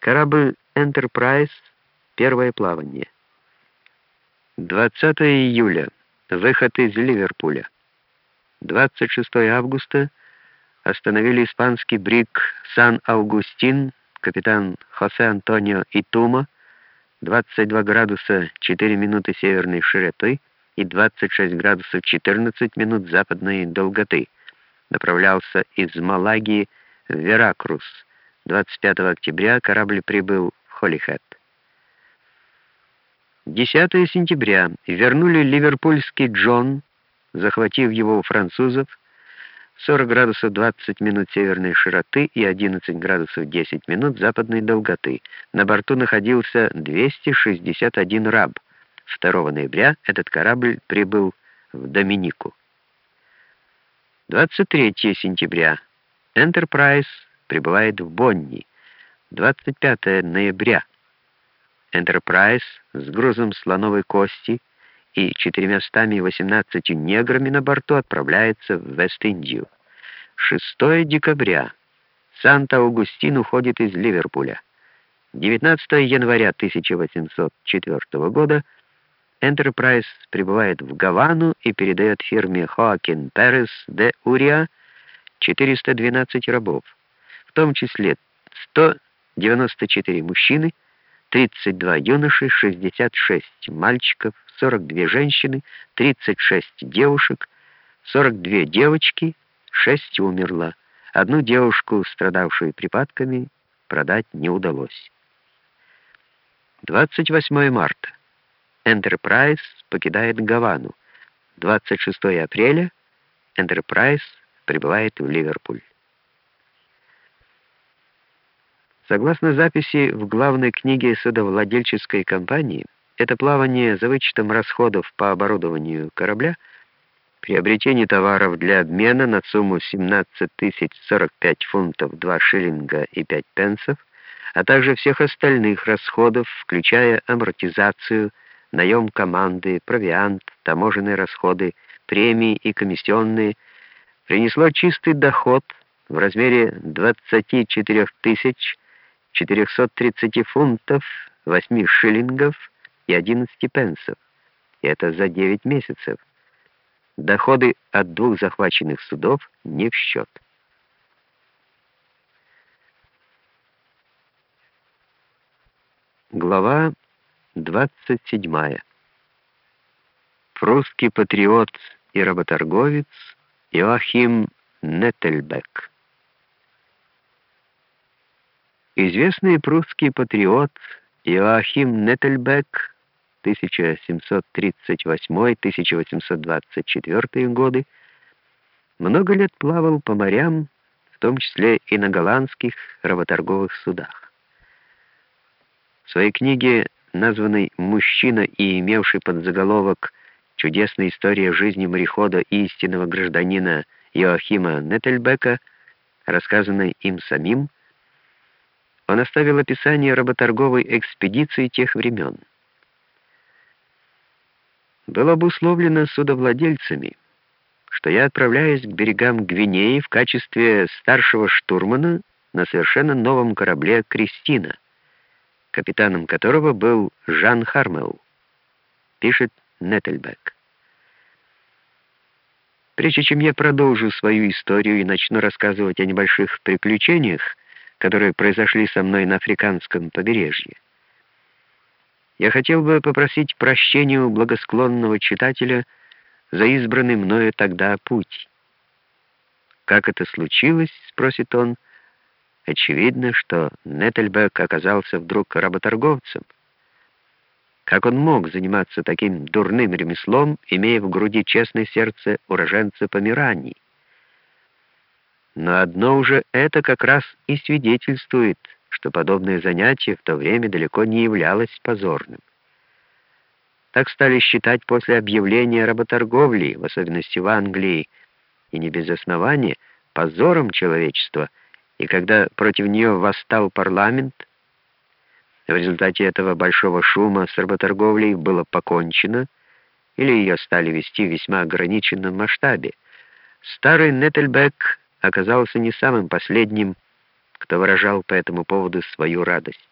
Корабль Enterprise. Первое плавание. 20 июля. Выход из Ливерпуля. 26 августа. Остановили испанский бриг Сан-Аугустин, капитан Хосе Антонио Итума, 22 градуса 4 минуты северной широты и 26 градусов 14 минут западной долготы. Направлялся из Малаги в Веракрус. 25 октября корабль прибыл в Холлихэт. 10 сентября вернули ливерпульский Джон, захватив его у французов, 40 градусов 20 минут северной широты и 11 градусов 10 минут западной долготы. На борту находился 261 раб. 2 ноября этот корабль прибыл в Доминику. 23 сентября. Enterprise прибывает в Бонни. 25 ноября. Enterprise с грузом слоновой кости и 418 неграми на борту отправляется в Вест-Индию. 6 декабря. Санта-Аугустин уходит из Ливерпуля. 19 января 1804 года Enterprise прибывает в Гавану и передает фирме Хоакин Перес де Урия 412 рабов, в том числе 194 мужчины, 32 юноши, 66 мальчиков, 42 женщины, 36 девушек, 42 девочки, 6 умерло. Одну девушку, страдавшую припадками, продать не удалось. 28 марта. Enterprise покидает Гавану. 26 апреля Enterprise прибывает в Ливерпуль. Согласно записи в главной книге судовладельческой компании, это плавание за вычетом расходов по оборудованию корабля, приобретение товаров для обмена на сумму 17 045 фунтов 2 шиллинга и 5 пенсов, а также всех остальных расходов, включая амортизацию, наем команды, провиант, таможенные расходы, премии и комиссионные, принесло чистый доход в размере 24 430 фунтов 8 шиллингов и 11 пенсов. И это за 9 месяцев. Доходы от двух захваченных судов не в счет. Глава 27. Прусский патриот и работорговец Иоахим Неттельбек. Известный прусский патриот Иоахим Неттельбек 1738-1824 годы, много лет плавал по морям, в том числе и на голландских работорговых судах. В своей книге, названной «Мужчина» и имевшей под заголовок «Чудесная история жизни морехода и истинного гражданина Иоахима Неттельбека», рассказанной им самим, он оставил описание работорговой экспедиции тех времен было обусловлено судовладельцами, что я отправляюсь к берегам Гвинеи в качестве старшего штурмана на совершенно новом корабле «Кристина», капитаном которого был Жан Хармел, пишет Неттельбек. Прежде чем я продолжу свою историю и начну рассказывать о небольших приключениях, которые произошли со мной на африканском побережье, я хотел бы попросить прощения у благосклонного читателя за избранный мною тогда путь. Как это случилось, спросит он. Очевидно, что Неттельбек оказался вдруг работорговцем. Как он мог заниматься таким дурным ремеслом, имея в груди честное сердце уроженца Померании? Но одно уже это как раз и свидетельствует что подобное занятие в то время далеко не являлось позорным. Так стали считать после объявления работорговли, в особенности в Англии, и не без основания, позором человечества, и когда против нее восстал парламент, в результате этого большого шума с работорговлей было покончено, или ее стали вести в весьма ограниченном масштабе. Старый Неттельбек оказался не самым последним кто выражал по этому поводу свою радость.